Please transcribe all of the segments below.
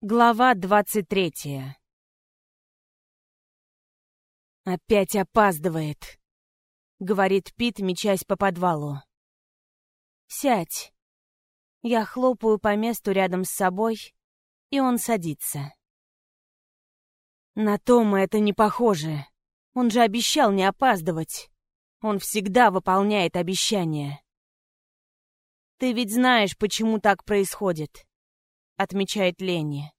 Глава двадцать третья. «Опять опаздывает», — говорит Пит, мечась по подвалу. «Сядь». Я хлопаю по месту рядом с собой, и он садится. На Тома это не похоже. Он же обещал не опаздывать. Он всегда выполняет обещания. «Ты ведь знаешь, почему так происходит», — отмечает Ленни.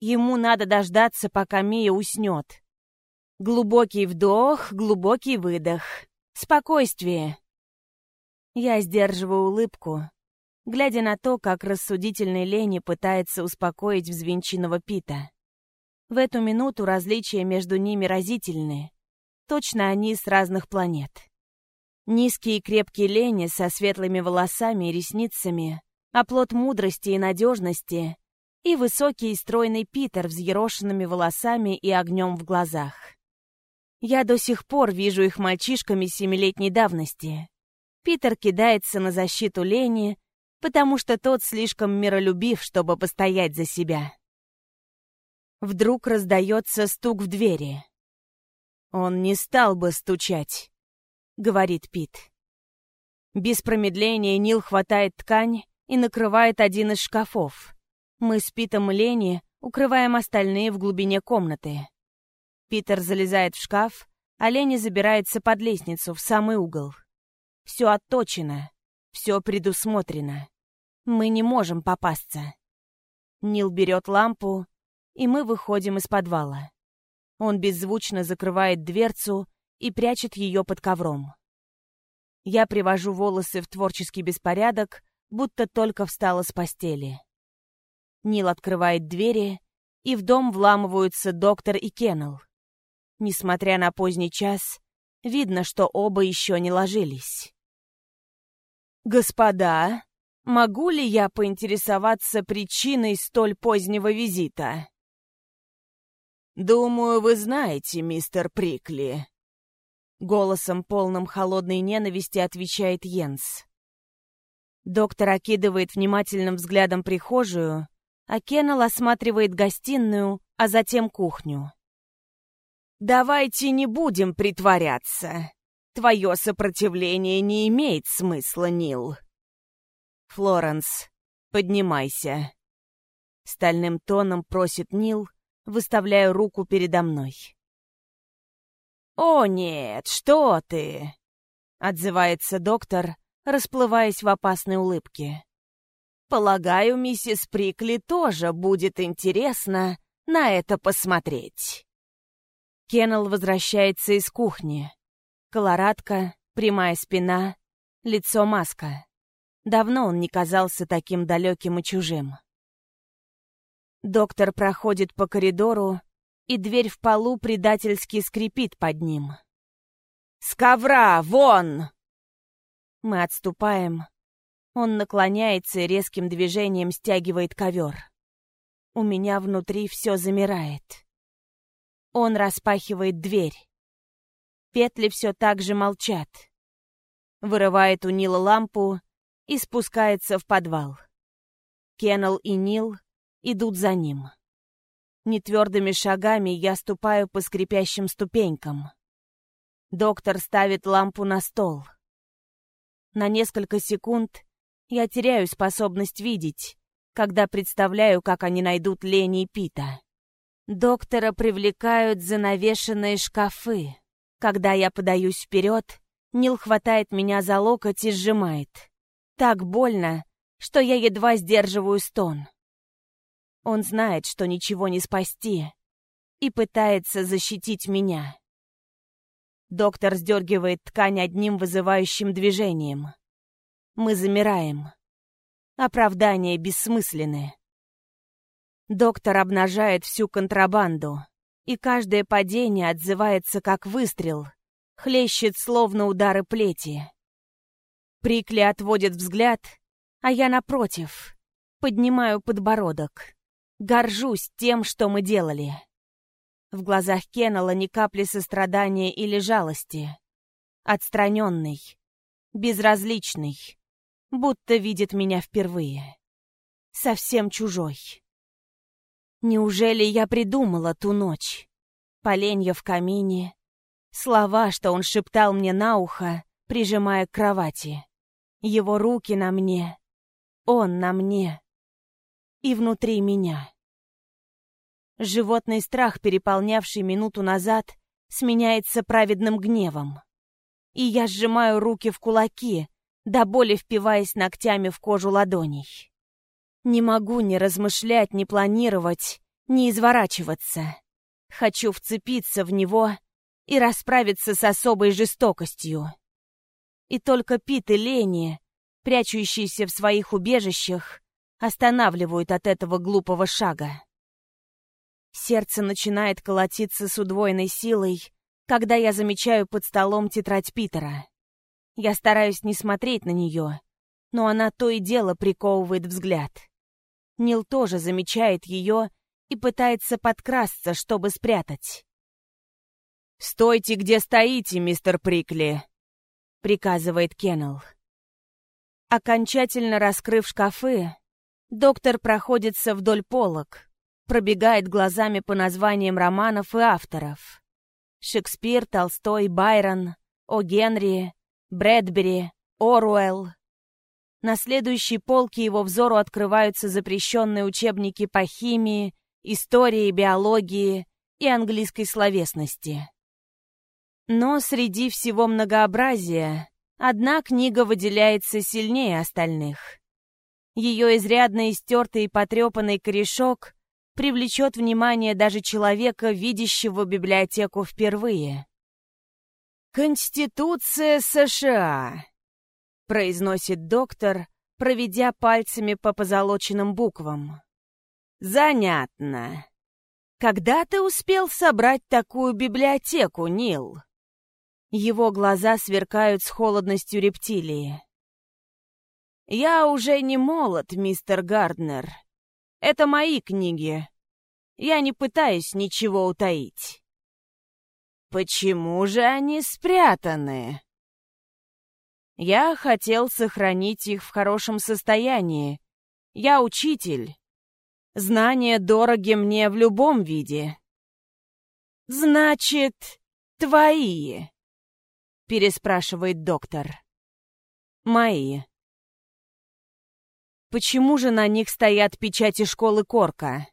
«Ему надо дождаться, пока Мия уснет. Глубокий вдох, глубокий выдох. Спокойствие». Я сдерживаю улыбку, глядя на то, как рассудительный Ленни пытается успокоить взвинченного Пита. В эту минуту различия между ними разительны. Точно они с разных планет. Низкий и крепкий Лени со светлыми волосами и ресницами, оплот мудрости и надежности, и высокий и стройный Питер взъерошенными волосами и огнем в глазах. Я до сих пор вижу их мальчишками семилетней давности. Питер кидается на защиту Лени, потому что тот слишком миролюбив, чтобы постоять за себя. Вдруг раздается стук в двери. Он не стал бы стучать. — говорит Пит. Без промедления Нил хватает ткань и накрывает один из шкафов. Мы с Питом и Лени укрываем остальные в глубине комнаты. Питер залезает в шкаф, а Лени забирается под лестницу в самый угол. Все отточено, все предусмотрено. Мы не можем попасться. Нил берет лампу, и мы выходим из подвала. Он беззвучно закрывает дверцу и прячет ее под ковром. Я привожу волосы в творческий беспорядок, будто только встала с постели. Нил открывает двери, и в дом вламываются доктор и Кеннел. Несмотря на поздний час, видно, что оба еще не ложились. «Господа, могу ли я поинтересоваться причиной столь позднего визита?» «Думаю, вы знаете, мистер Прикли», Голосом, полным холодной ненависти, отвечает Йенс. Доктор окидывает внимательным взглядом прихожую, а Кеннел осматривает гостиную, а затем кухню. «Давайте не будем притворяться. Твое сопротивление не имеет смысла, Нил». «Флоренс, поднимайся». Стальным тоном просит Нил, выставляя руку передо мной. «О нет, что ты!» — отзывается доктор, расплываясь в опасной улыбке. «Полагаю, миссис Прикли тоже будет интересно на это посмотреть». Кеннел возвращается из кухни. Колорадка, прямая спина, лицо маска. Давно он не казался таким далеким и чужим. Доктор проходит по коридору, и дверь в полу предательски скрипит под ним. «С ковра! Вон!» Мы отступаем. Он наклоняется и резким движением стягивает ковер. У меня внутри все замирает. Он распахивает дверь. Петли все так же молчат. Вырывает у Нила лампу и спускается в подвал. Кеннел и Нил идут за ним. Нетвердыми шагами я ступаю по скрипящим ступенькам. Доктор ставит лампу на стол. На несколько секунд я теряю способность видеть, когда представляю, как они найдут Лени и Пита. Доктора привлекают занавешенные шкафы. Когда я подаюсь вперед, Нил хватает меня за локоть и сжимает. Так больно, что я едва сдерживаю стон. Он знает, что ничего не спасти, и пытается защитить меня. Доктор сдергивает ткань одним вызывающим движением. Мы замираем. Оправдания бессмысленны. Доктор обнажает всю контрабанду, и каждое падение отзывается как выстрел, хлещет словно удары плети. Прикли отводит взгляд, а я напротив, поднимаю подбородок. Горжусь тем, что мы делали. В глазах Кеннела ни капли сострадания или жалости. Отстраненный, безразличный, будто видит меня впервые. Совсем чужой. Неужели я придумала ту ночь? Поленья в камине, слова, что он шептал мне на ухо, прижимая к кровати. Его руки на мне, он на мне и внутри меня. Животный страх, переполнявший минуту назад, сменяется праведным гневом. И я сжимаю руки в кулаки, до боли впиваясь ногтями в кожу ладоней. Не могу ни размышлять, ни планировать, ни изворачиваться. Хочу вцепиться в него и расправиться с особой жестокостью. И только Пит и Лени, прячущиеся в своих убежищах, останавливают от этого глупого шага. Сердце начинает колотиться с удвоенной силой, когда я замечаю под столом тетрадь Питера. Я стараюсь не смотреть на нее, но она то и дело приковывает взгляд. Нил тоже замечает ее и пытается подкрасться, чтобы спрятать. «Стойте, где стоите, мистер Прикли!» — приказывает Кеннел. Окончательно раскрыв шкафы, доктор проходится вдоль полок, пробегает глазами по названиям романов и авторов. Шекспир, Толстой, Байрон, О. Генри, Брэдбери, Оруэлл. На следующей полке его взору открываются запрещенные учебники по химии, истории, биологии и английской словесности. Но среди всего многообразия одна книга выделяется сильнее остальных. Ее изрядно истертый и потрепанный корешок привлечет внимание даже человека, видящего библиотеку впервые. «Конституция США», — произносит доктор, проведя пальцами по позолоченным буквам. «Занятно. Когда ты успел собрать такую библиотеку, Нил?» Его глаза сверкают с холодностью рептилии. «Я уже не молод, мистер Гарднер. Это мои книги. Я не пытаюсь ничего утаить». «Почему же они спрятаны?» «Я хотел сохранить их в хорошем состоянии. Я учитель. Знания дороги мне в любом виде. Значит, твои? Переспрашивает доктор. Мои. Почему же на них стоят печати школы Корка?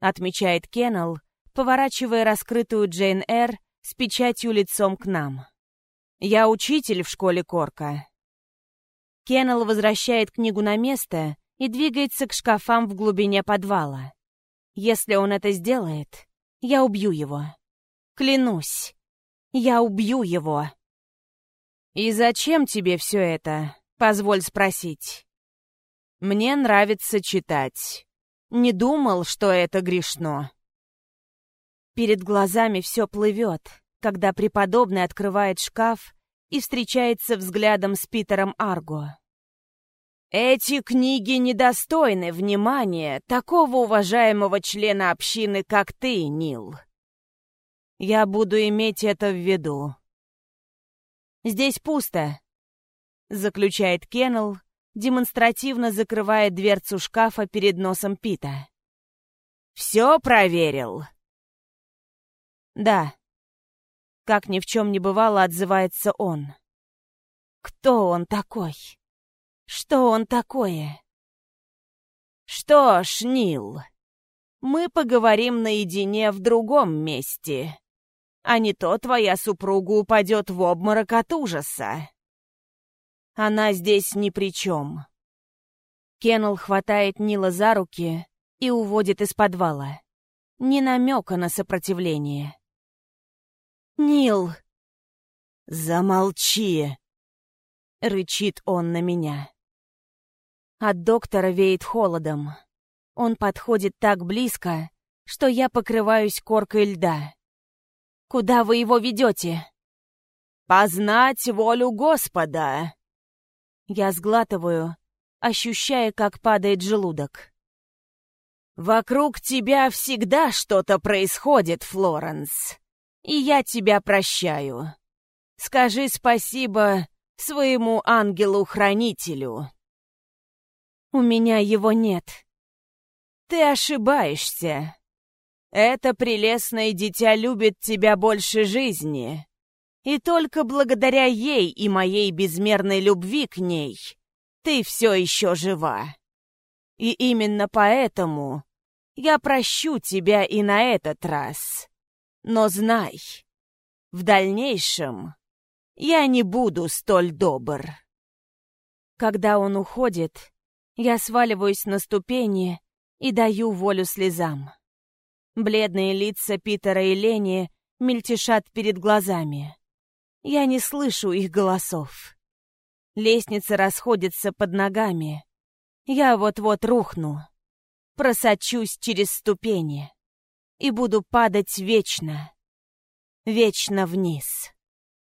Отмечает Кеннел, поворачивая раскрытую Джейн Эр с печатью лицом к нам. Я учитель в школе Корка. Кеннел возвращает книгу на место и двигается к шкафам в глубине подвала. Если он это сделает, я убью его. Клянусь, я убью его. «И зачем тебе все это?» — позволь спросить. «Мне нравится читать. Не думал, что это грешно». Перед глазами все плывет, когда преподобный открывает шкаф и встречается взглядом с Питером Арго. Эти книги недостойны внимания такого уважаемого члена общины, как ты, Нил. Я буду иметь это в виду. Здесь пусто, заключает Кеннел, демонстративно закрывая дверцу шкафа перед носом Пита. Все проверил. Да. Как ни в чем не бывало, отзывается он. Кто он такой? Что он такое? Что ж, Нил, мы поговорим наедине в другом месте. А не то твоя супруга упадет в обморок от ужаса. Она здесь ни при чем. Кеннел хватает Нила за руки и уводит из подвала. Ни намека на сопротивление. «Нил!» «Замолчи!» — рычит он на меня. От доктора веет холодом. Он подходит так близко, что я покрываюсь коркой льда. «Куда вы его ведете?» «Познать волю Господа!» Я сглатываю, ощущая, как падает желудок. «Вокруг тебя всегда что-то происходит, Флоренс, и я тебя прощаю. Скажи спасибо своему ангелу-хранителю». У меня его нет. Ты ошибаешься. Это прелестное дитя любит тебя больше жизни. И только благодаря ей и моей безмерной любви к ней ты все еще жива. И именно поэтому я прощу тебя и на этот раз. Но знай, в дальнейшем я не буду столь добр. Когда он уходит, я сваливаюсь на ступени и даю волю слезам. Бледные лица Питера и Лени мельтешат перед глазами. Я не слышу их голосов. Лестница расходится под ногами. Я вот-вот рухну. Просочусь через ступени. И буду падать вечно. Вечно вниз.